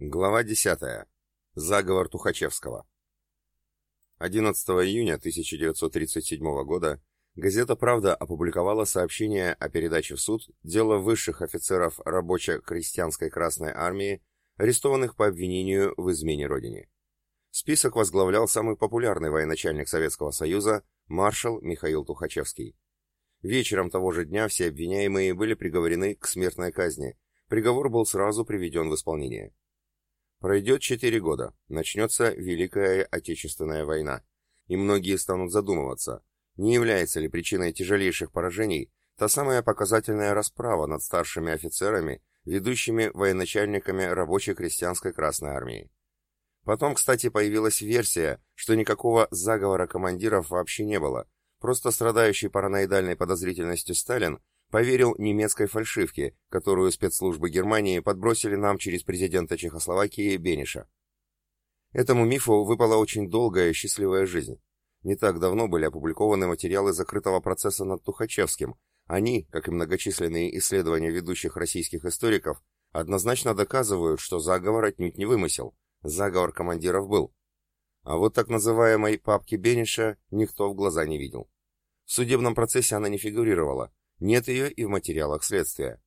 Глава 10. Заговор Тухачевского. 11 июня 1937 года газета «Правда» опубликовала сообщение о передаче в суд дела высших офицеров рабоче-крестьянской Красной Армии, арестованных по обвинению в измене Родине. Список возглавлял самый популярный военачальник Советского Союза, маршал Михаил Тухачевский. Вечером того же дня все обвиняемые были приговорены к смертной казни. Приговор был сразу приведен в исполнение. Пройдет четыре года, начнется Великая Отечественная война, и многие станут задумываться, не является ли причиной тяжелейших поражений та самая показательная расправа над старшими офицерами, ведущими военачальниками рабочей крестьянской Красной Армии. Потом, кстати, появилась версия, что никакого заговора командиров вообще не было, просто страдающий параноидальной подозрительностью Сталин поверил немецкой фальшивке, которую спецслужбы Германии подбросили нам через президента Чехословакии Бениша. Этому мифу выпала очень долгая и счастливая жизнь. Не так давно были опубликованы материалы закрытого процесса над Тухачевским. Они, как и многочисленные исследования ведущих российских историков, однозначно доказывают, что заговор отнюдь не вымысел. Заговор командиров был. А вот так называемой папки Бениша никто в глаза не видел. В судебном процессе она не фигурировала, нет ее и в материалах следствия.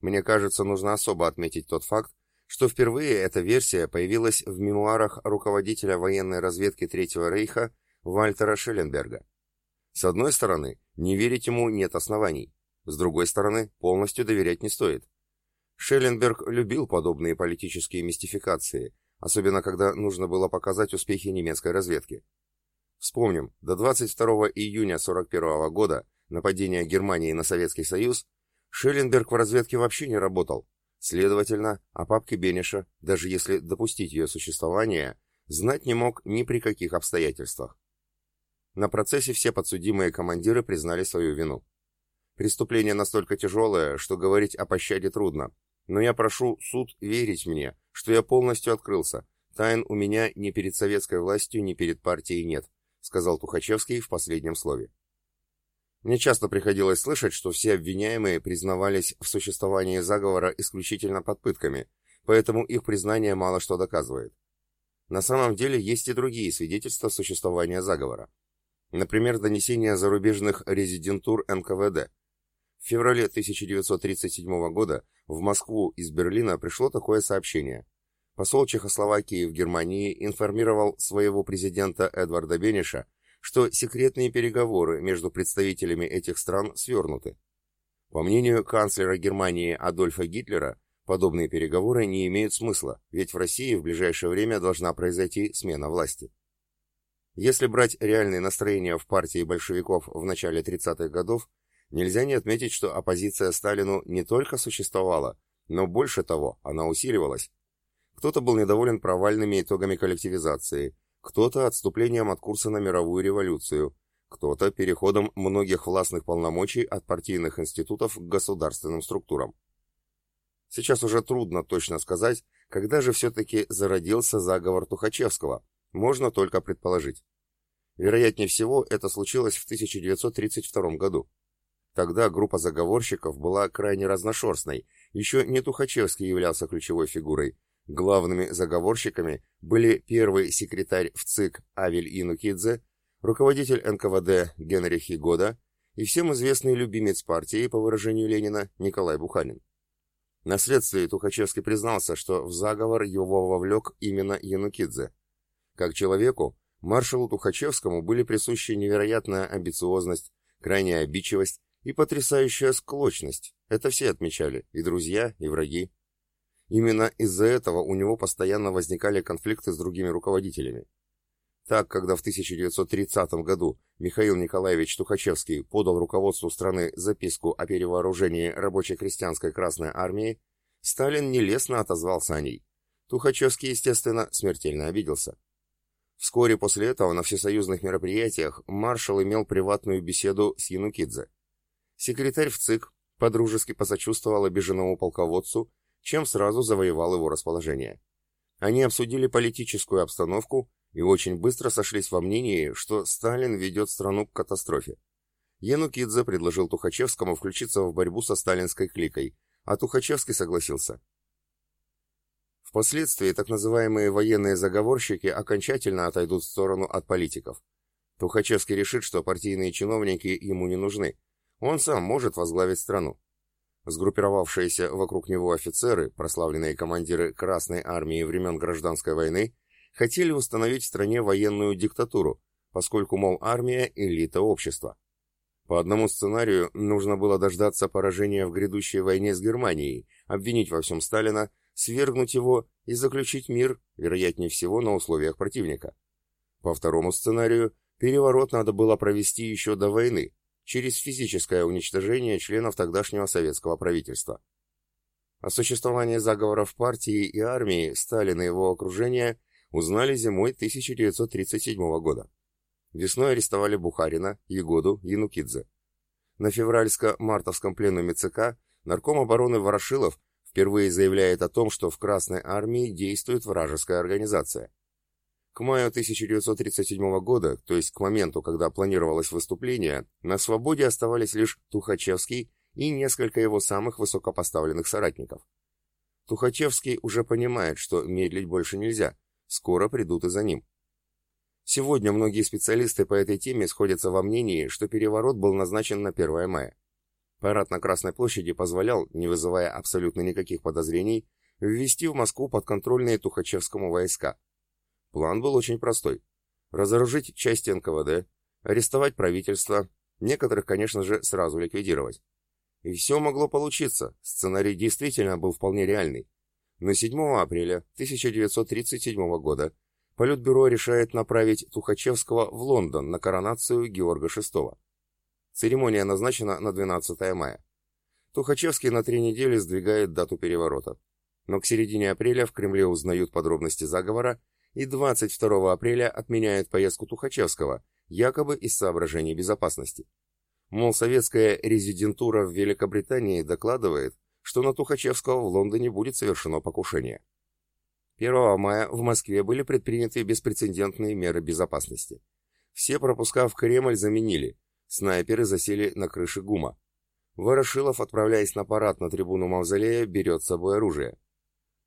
Мне кажется, нужно особо отметить тот факт, что впервые эта версия появилась в мемуарах руководителя военной разведки Третьего Рейха Вальтера Шелленберга. С одной стороны, не верить ему нет оснований, с другой стороны, полностью доверять не стоит. Шелленберг любил подобные политические мистификации, особенно когда нужно было показать успехи немецкой разведки. Вспомним, до 22 июня 1941 года нападения Германии на Советский Союз, Шелленберг в разведке вообще не работал. Следовательно, о папке Бениша, даже если допустить ее существование, знать не мог ни при каких обстоятельствах. На процессе все подсудимые командиры признали свою вину. Преступление настолько тяжелое, что говорить о пощаде трудно, но я прошу суд верить мне, что я полностью открылся. Тайн у меня ни перед советской властью, ни перед партией нет, сказал Тухачевский в последнем слове. Мне часто приходилось слышать, что все обвиняемые признавались в существовании заговора исключительно под пытками, поэтому их признание мало что доказывает. На самом деле есть и другие свидетельства существования заговора. Например, донесения зарубежных резидентур НКВД. В феврале 1937 года в Москву из Берлина пришло такое сообщение. Посол Чехословакии в Германии информировал своего президента Эдварда Бениша что секретные переговоры между представителями этих стран свернуты. По мнению канцлера Германии Адольфа Гитлера, подобные переговоры не имеют смысла, ведь в России в ближайшее время должна произойти смена власти. Если брать реальные настроения в партии большевиков в начале 30-х годов, нельзя не отметить, что оппозиция Сталину не только существовала, но больше того, она усиливалась. Кто-то был недоволен провальными итогами коллективизации – кто-то отступлением от курса на мировую революцию, кто-то переходом многих властных полномочий от партийных институтов к государственным структурам. Сейчас уже трудно точно сказать, когда же все-таки зародился заговор Тухачевского, можно только предположить. Вероятнее всего, это случилось в 1932 году. Тогда группа заговорщиков была крайне разношерстной, еще не Тухачевский являлся ключевой фигурой, Главными заговорщиками были первый секретарь в ЦИК Авель Инукидзе, руководитель НКВД Генрих Егода и всем известный любимец партии, по выражению Ленина, Николай Буханин. На следствии Тухачевский признался, что в заговор его вовлек именно Янукидзе. Как человеку, маршалу Тухачевскому были присущи невероятная амбициозность, крайняя обидчивость и потрясающая склочность. Это все отмечали, и друзья, и враги. Именно из-за этого у него постоянно возникали конфликты с другими руководителями. Так, когда в 1930 году Михаил Николаевич Тухачевский подал руководству страны записку о перевооружении рабочей крестьянской Красной Армии, Сталин нелестно отозвался о ней. Тухачевский, естественно, смертельно обиделся. Вскоре после этого на всесоюзных мероприятиях маршал имел приватную беседу с Янукидзе. Секретарь в ЦИК подружески посочувствовал обиженному полководцу чем сразу завоевал его расположение. Они обсудили политическую обстановку и очень быстро сошлись во мнении, что Сталин ведет страну к катастрофе. Янукидзе предложил Тухачевскому включиться в борьбу со сталинской кликой, а Тухачевский согласился. Впоследствии так называемые военные заговорщики окончательно отойдут в сторону от политиков. Тухачевский решит, что партийные чиновники ему не нужны. Он сам может возглавить страну. Сгруппировавшиеся вокруг него офицеры, прославленные командиры Красной армии времен Гражданской войны, хотели установить в стране военную диктатуру, поскольку, мол, армия – элита общества. По одному сценарию нужно было дождаться поражения в грядущей войне с Германией, обвинить во всем Сталина, свергнуть его и заключить мир, вероятнее всего, на условиях противника. По второму сценарию, переворот надо было провести еще до войны, через физическое уничтожение членов тогдашнего советского правительства. О существовании заговоров партии и армии Сталин и его окружение узнали зимой 1937 года. Весной арестовали Бухарина, Егоду, Янукидзе. На февральско-мартовском пленуме ЦК нарком обороны Ворошилов впервые заявляет о том, что в Красной армии действует вражеская организация. К маю 1937 года, то есть к моменту, когда планировалось выступление, на свободе оставались лишь Тухачевский и несколько его самых высокопоставленных соратников. Тухачевский уже понимает, что медлить больше нельзя, скоро придут и за ним. Сегодня многие специалисты по этой теме сходятся во мнении, что переворот был назначен на 1 мая. Парад на Красной площади позволял, не вызывая абсолютно никаких подозрений, ввести в Москву подконтрольные Тухачевскому войска. План был очень простой. Разоружить части НКВД, арестовать правительство, некоторых, конечно же, сразу ликвидировать. И все могло получиться, сценарий действительно был вполне реальный. Но 7 апреля 1937 года Политбюро решает направить Тухачевского в Лондон на коронацию Георга VI. Церемония назначена на 12 мая. Тухачевский на три недели сдвигает дату переворота. Но к середине апреля в Кремле узнают подробности заговора и 22 апреля отменяют поездку Тухачевского, якобы из соображений безопасности. Мол, советская резидентура в Великобритании докладывает, что на Тухачевского в Лондоне будет совершено покушение. 1 мая в Москве были предприняты беспрецедентные меры безопасности. Все пропуска в Кремль заменили, снайперы засели на крыше ГУМа. Ворошилов, отправляясь на парад на трибуну Мавзолея, берет с собой оружие.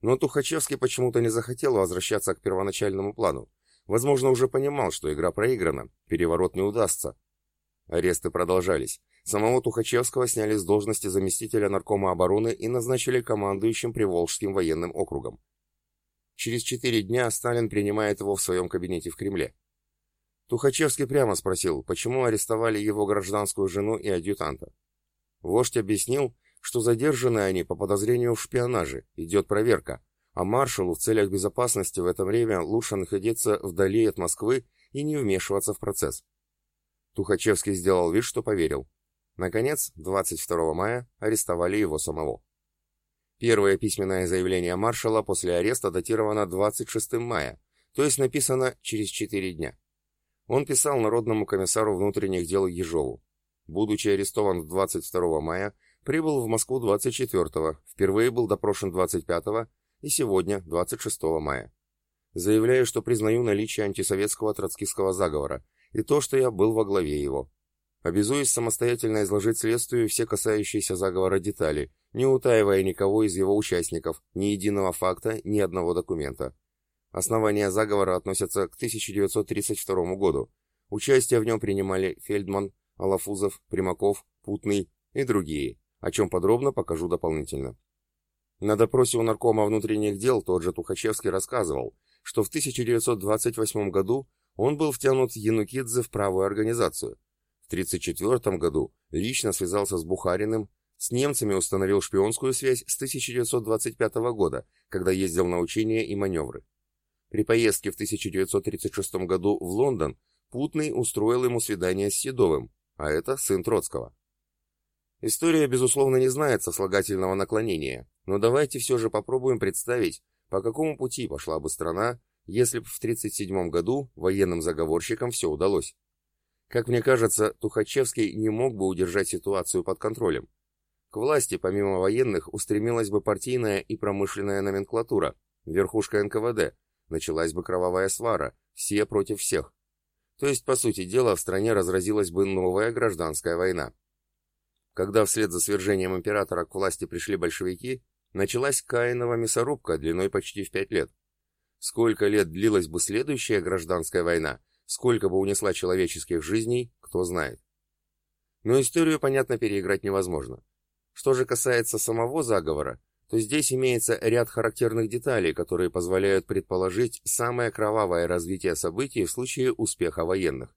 Но Тухачевский почему-то не захотел возвращаться к первоначальному плану. Возможно, уже понимал, что игра проиграна, переворот не удастся. Аресты продолжались. Самого Тухачевского сняли с должности заместителя наркома обороны и назначили командующим Приволжским военным округом. Через четыре дня Сталин принимает его в своем кабинете в Кремле. Тухачевский прямо спросил, почему арестовали его гражданскую жену и адъютанта. Вождь объяснил, что задержаны они по подозрению в шпионаже, идет проверка, а маршалу в целях безопасности в это время лучше находиться вдали от Москвы и не вмешиваться в процесс. Тухачевский сделал вид, что поверил. Наконец, 22 мая арестовали его самого. Первое письменное заявление маршала после ареста датировано 26 мая, то есть написано через 4 дня. Он писал Народному комиссару внутренних дел Ежову. Будучи арестован 22 мая, прибыл в Москву 24-го, впервые был допрошен 25-го и сегодня, 26 мая. Заявляю, что признаю наличие антисоветского троцкистского заговора и то, что я был во главе его. Обязуюсь самостоятельно изложить следствию все касающиеся заговора детали, не утаивая никого из его участников, ни единого факта, ни одного документа. Основания заговора относятся к 1932 году. Участие в нем принимали Фельдман, Алафузов, Примаков, Путный и другие, о чем подробно покажу дополнительно. На допросе у наркома внутренних дел тот же Тухачевский рассказывал, что в 1928 году он был втянут Янукидзе в правую организацию. В 1934 году лично связался с Бухариным с немцами установил шпионскую связь с 1925 года, когда ездил на учения и маневры. При поездке в 1936 году в Лондон Путный устроил ему свидание с Седовым, а это сын Троцкого. История, безусловно, не знает сослагательного наклонения, но давайте все же попробуем представить, по какому пути пошла бы страна, если бы в 1937 году военным заговорщикам все удалось. Как мне кажется, Тухачевский не мог бы удержать ситуацию под контролем. К власти, помимо военных, устремилась бы партийная и промышленная номенклатура, верхушка НКВД, началась бы кровавая свара, все против всех. То есть, по сути дела, в стране разразилась бы новая гражданская война. Когда вслед за свержением императора к власти пришли большевики, началась Каинова мясорубка длиной почти в пять лет. Сколько лет длилась бы следующая гражданская война, сколько бы унесла человеческих жизней, кто знает. Но историю, понятно, переиграть невозможно. Что же касается самого заговора, то здесь имеется ряд характерных деталей, которые позволяют предположить самое кровавое развитие событий в случае успеха военных.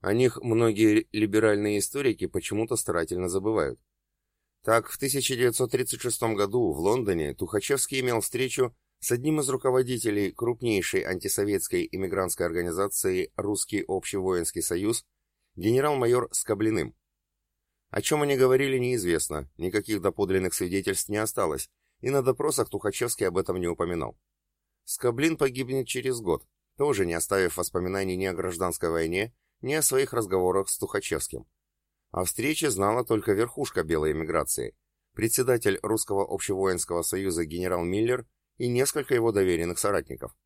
О них многие либеральные историки почему-то старательно забывают. Так, в 1936 году в Лондоне Тухачевский имел встречу с одним из руководителей крупнейшей антисоветской иммигрантской организации «Русский общевоинский союз» генерал-майор Скоблиным. О чем они говорили, неизвестно, никаких доподлинных свидетельств не осталось, и на допросах Тухачевский об этом не упоминал. Скоблин погибнет через год, тоже не оставив воспоминаний ни о гражданской войне, ни о своих разговорах с Тухачевским. О встрече знала только верхушка белой эмиграции, председатель Русского общевоинского союза генерал Миллер и несколько его доверенных соратников.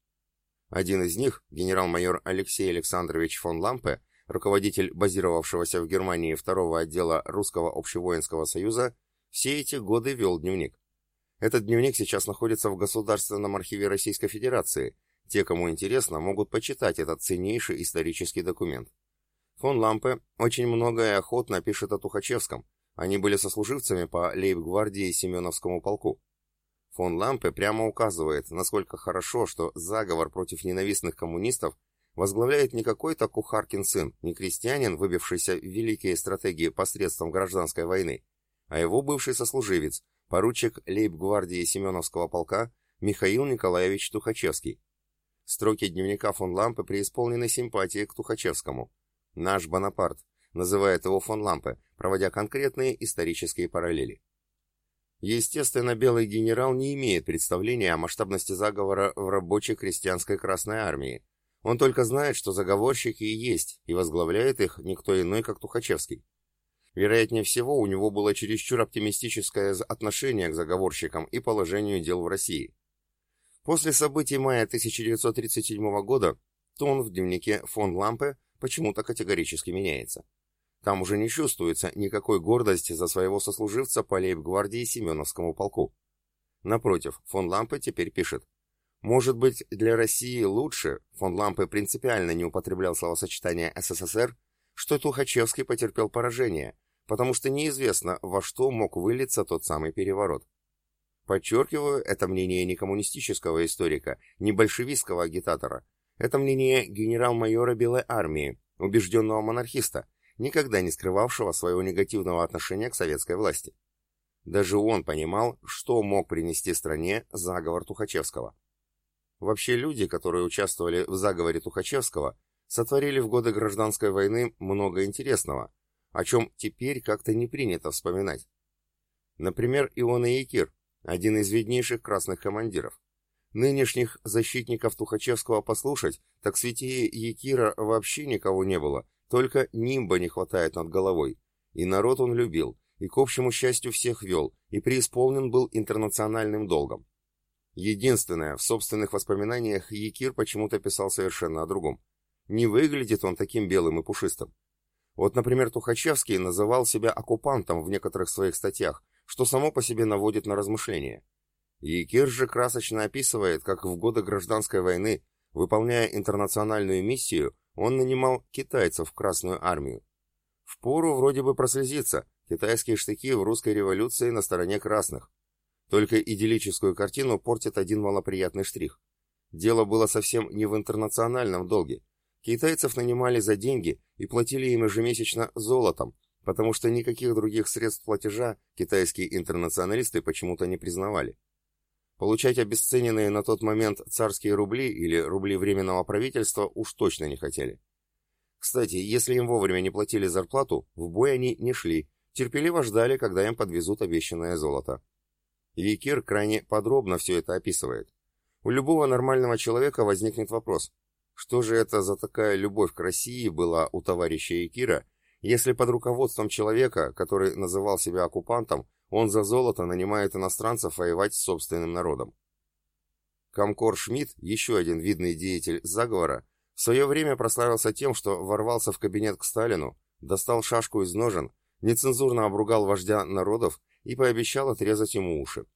Один из них, генерал-майор Алексей Александрович фон Лампе, руководитель базировавшегося в Германии второго отдела Русского общевоинского союза, все эти годы вел дневник. Этот дневник сейчас находится в Государственном архиве Российской Федерации. Те, кому интересно, могут почитать этот ценнейший исторический документ. Фон Лампе очень многое охотно пишет о Тухачевском. Они были сослуживцами по лейб-гвардии Семеновскому полку. Фон Лампе прямо указывает, насколько хорошо, что заговор против ненавистных коммунистов возглавляет не какой-то Кухаркин сын, не крестьянин, выбившийся в великие стратегии посредством гражданской войны, а его бывший сослуживец, поручик лейб-гвардии Семеновского полка Михаил Николаевич Тухачевский. Строки дневника фон Лампе преисполнены симпатии к Тухачевскому. «Наш Бонапарт», называет его фон Лампе, проводя конкретные исторические параллели. Естественно, белый генерал не имеет представления о масштабности заговора в рабочей крестьянской Красной Армии. Он только знает, что заговорщики и есть, и возглавляет их никто иной, как Тухачевский. Вероятнее всего, у него было чересчур оптимистическое отношение к заговорщикам и положению дел в России. После событий мая 1937 года тон в дневнике фон Лампе почему-то категорически меняется. Там уже не чувствуется никакой гордости за своего сослуживца по лейб-гвардии Семеновскому полку. Напротив, фон Лампе теперь пишет. Может быть, для России лучше, фон Лампе принципиально не употреблял словосочетание СССР, что Тухачевский потерпел поражение, потому что неизвестно, во что мог вылиться тот самый переворот. Подчеркиваю, это мнение не коммунистического историка, не большевистского агитатора. Это мнение генерал-майора Белой армии, убежденного монархиста, никогда не скрывавшего своего негативного отношения к советской власти. Даже он понимал, что мог принести стране заговор Тухачевского. Вообще люди, которые участвовали в заговоре Тухачевского, сотворили в годы гражданской войны много интересного, о чем теперь как-то не принято вспоминать. Например, Иона Якир, один из виднейших красных командиров. Нынешних защитников Тухачевского послушать, так святее Якира вообще никого не было, только нимба не хватает над головой. И народ он любил, и к общему счастью всех вел, и преисполнен был интернациональным долгом. Единственное, в собственных воспоминаниях Якир почему-то писал совершенно о другом. Не выглядит он таким белым и пушистым. Вот, например, Тухачевский называл себя оккупантом в некоторых своих статьях, что само по себе наводит на размышления. Якир же красочно описывает, как в годы гражданской войны, выполняя интернациональную миссию, он нанимал китайцев в Красную армию. Впору вроде бы прослезиться, китайские штыки в русской революции на стороне красных. Только идиллическую картину портит один малоприятный штрих. Дело было совсем не в интернациональном долге. Китайцев нанимали за деньги и платили им ежемесячно золотом, потому что никаких других средств платежа китайские интернационалисты почему-то не признавали. Получать обесцененные на тот момент царские рубли или рубли Временного правительства уж точно не хотели. Кстати, если им вовремя не платили зарплату, в бой они не шли, терпеливо ждали, когда им подвезут обещанное золото. Якир крайне подробно все это описывает. У любого нормального человека возникнет вопрос, что же это за такая любовь к России была у товарища Якира, если под руководством человека, который называл себя оккупантом, он за золото нанимает иностранцев воевать с собственным народом. Комкор Шмидт, еще один видный деятель заговора, в свое время прославился тем, что ворвался в кабинет к Сталину, достал шашку из ножен, нецензурно обругал вождя народов и пообещал отрезать ему уши.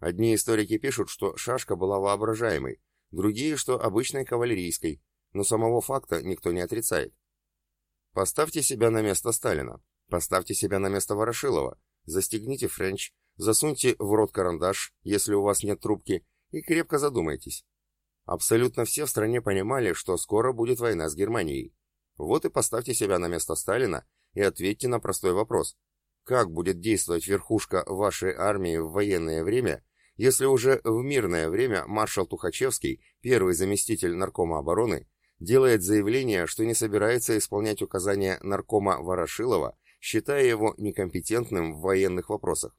Одни историки пишут, что шашка была воображаемой, другие, что обычной кавалерийской, но самого факта никто не отрицает. Поставьте себя на место Сталина, поставьте себя на место Ворошилова, застегните френч, засуньте в рот карандаш, если у вас нет трубки, и крепко задумайтесь. Абсолютно все в стране понимали, что скоро будет война с Германией. Вот и поставьте себя на место Сталина и ответьте на простой вопрос. Как будет действовать верхушка вашей армии в военное время, если уже в мирное время маршал Тухачевский, первый заместитель наркома обороны, делает заявление, что не собирается исполнять указания наркома Ворошилова, считая его некомпетентным в военных вопросах?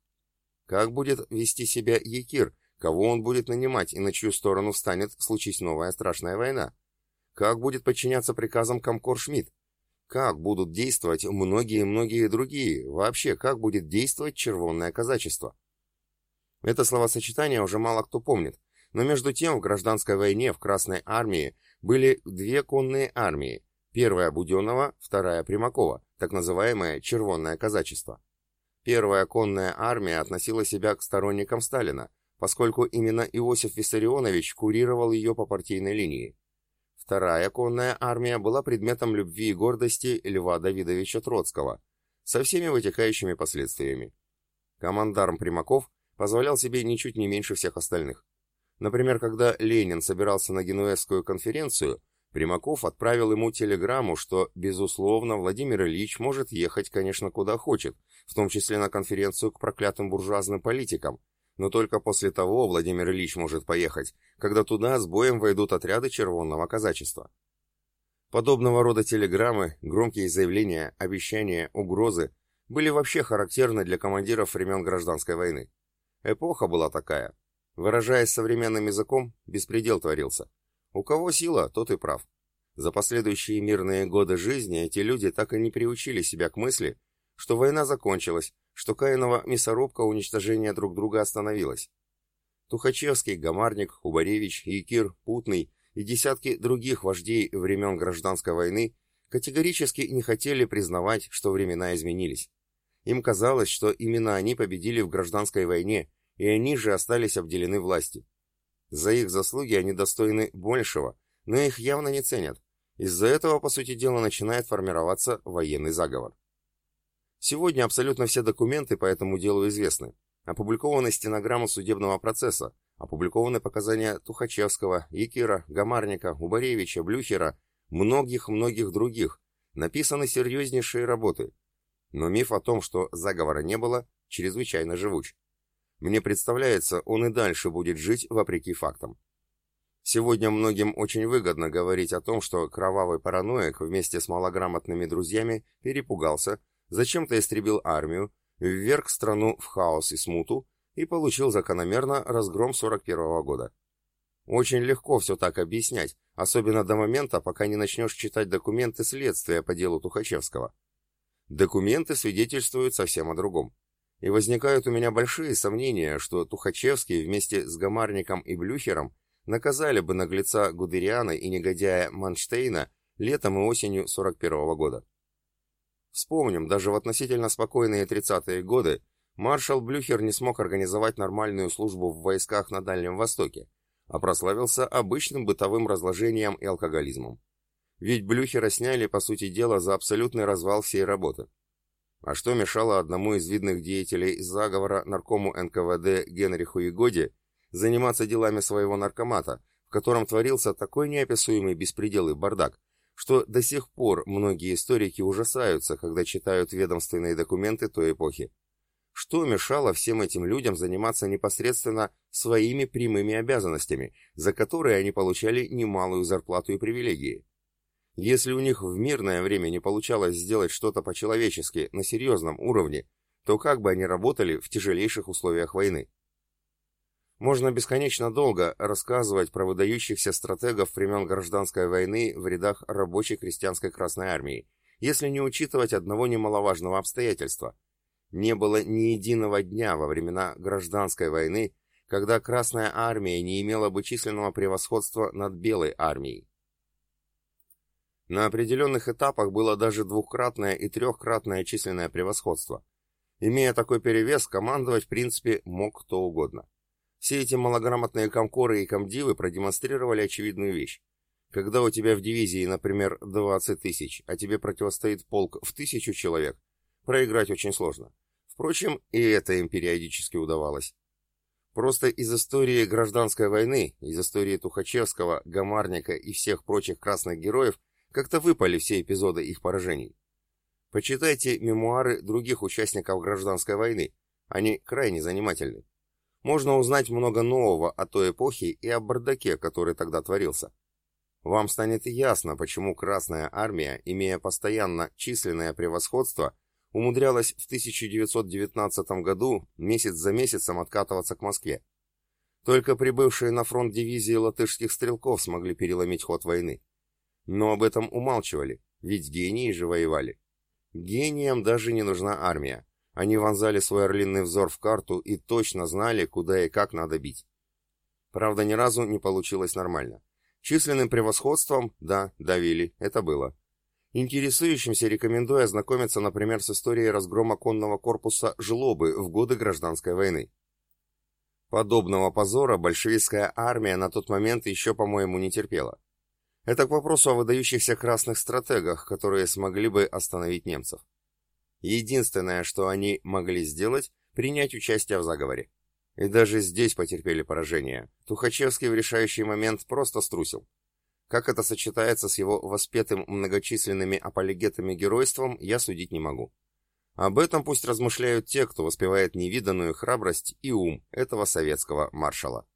Как будет вести себя Якир, кого он будет нанимать и на чью сторону встанет, случись новая страшная война? Как будет подчиняться приказам Комкор Шмидт? Как будут действовать многие-многие другие? Вообще, как будет действовать червонное казачество? Это словосочетание уже мало кто помнит, но между тем в гражданской войне в Красной армии были две конные армии, первая Буденова, вторая Примакова, так называемое червонное казачество. Первая конная армия относила себя к сторонникам Сталина, поскольку именно Иосиф Виссарионович курировал ее по партийной линии. Вторая конная армия была предметом любви и гордости Льва Давидовича Троцкого, со всеми вытекающими последствиями. Командарм Примаков позволял себе ничуть не меньше всех остальных. Например, когда Ленин собирался на Генуэзскую конференцию, Примаков отправил ему телеграмму, что, безусловно, Владимир Ильич может ехать, конечно, куда хочет, в том числе на конференцию к проклятым буржуазным политикам, но только после того Владимир Ильич может поехать, когда туда с боем войдут отряды червонного казачества. Подобного рода телеграммы, громкие заявления, обещания, угрозы были вообще характерны для командиров времен гражданской войны. Эпоха была такая. Выражаясь современным языком, беспредел творился. У кого сила, тот и прав. За последующие мирные годы жизни эти люди так и не приучили себя к мысли, что война закончилась, что Каинова мясорубка уничтожения друг друга остановилась. Тухачевский, Гамарник, Убаревич, Якир, Путный и десятки других вождей времен гражданской войны категорически не хотели признавать, что времена изменились. Им казалось, что именно они победили в гражданской войне, и они же остались обделены властью. За их заслуги они достойны большего, но их явно не ценят. Из-за этого, по сути дела, начинает формироваться военный заговор. Сегодня абсолютно все документы по этому делу известны. Опубликованы стенограммы судебного процесса, опубликованы показания Тухачевского, Якира, Гамарника, Убаревича, Блюхера, многих-многих других, написаны серьезнейшие работы. Но миф о том, что заговора не было, чрезвычайно живуч. Мне представляется, он и дальше будет жить вопреки фактам. Сегодня многим очень выгодно говорить о том, что кровавый параноик вместе с малограмотными друзьями перепугался, зачем-то истребил армию, вверг страну в хаос и смуту и получил закономерно разгром 41 -го года. Очень легко все так объяснять, особенно до момента, пока не начнешь читать документы следствия по делу Тухачевского. Документы свидетельствуют совсем о другом. И возникают у меня большие сомнения, что Тухачевский вместе с Гамарником и Блюхером наказали бы наглеца Гудериана и негодяя Манштейна летом и осенью 41 -го года. Вспомним, даже в относительно спокойные 30-е годы маршал Блюхер не смог организовать нормальную службу в войсках на Дальнем Востоке, а прославился обычным бытовым разложением и алкоголизмом. Ведь Блюхера сняли, по сути дела, за абсолютный развал всей работы. А что мешало одному из видных деятелей заговора наркому НКВД Генриху Егоде заниматься делами своего наркомата, в котором творился такой неописуемый беспредел и бардак, что до сих пор многие историки ужасаются, когда читают ведомственные документы той эпохи. Что мешало всем этим людям заниматься непосредственно своими прямыми обязанностями, за которые они получали немалую зарплату и привилегии? Если у них в мирное время не получалось сделать что-то по-человечески на серьезном уровне, то как бы они работали в тяжелейших условиях войны? Можно бесконечно долго рассказывать про выдающихся стратегов времен гражданской войны в рядах рабочей крестьянской Красной Армии, если не учитывать одного немаловажного обстоятельства. Не было ни единого дня во времена гражданской войны, когда Красная Армия не имела бы численного превосходства над Белой Армией. На определенных этапах было даже двукратное и трехкратное численное превосходство. Имея такой перевес, командовать в принципе мог кто угодно. Все эти малограмотные комкоры и комдивы продемонстрировали очевидную вещь. Когда у тебя в дивизии, например, 20 тысяч, а тебе противостоит полк в тысячу человек, проиграть очень сложно. Впрочем, и это им периодически удавалось. Просто из истории гражданской войны, из истории Тухачевского, Гамарника и всех прочих красных героев как-то выпали все эпизоды их поражений. Почитайте мемуары других участников гражданской войны, они крайне занимательны. Можно узнать много нового о той эпохе и о бардаке, который тогда творился. Вам станет ясно, почему Красная Армия, имея постоянно численное превосходство, умудрялась в 1919 году месяц за месяцем откатываться к Москве. Только прибывшие на фронт дивизии латышских стрелков смогли переломить ход войны. Но об этом умалчивали, ведь гении же воевали. Гениям даже не нужна армия. Они вонзали свой орлиный взор в карту и точно знали, куда и как надо бить. Правда, ни разу не получилось нормально. Численным превосходством, да, давили, это было. Интересующимся рекомендую ознакомиться, например, с историей разгрома конного корпуса Жлобы в годы Гражданской войны. Подобного позора большевистская армия на тот момент еще, по-моему, не терпела. Это к вопросу о выдающихся красных стратегах, которые смогли бы остановить немцев. Единственное, что они могли сделать, принять участие в заговоре. И даже здесь потерпели поражение. Тухачевский в решающий момент просто струсил. Как это сочетается с его воспетым многочисленными апологетами геройством, я судить не могу. Об этом пусть размышляют те, кто воспевает невиданную храбрость и ум этого советского маршала.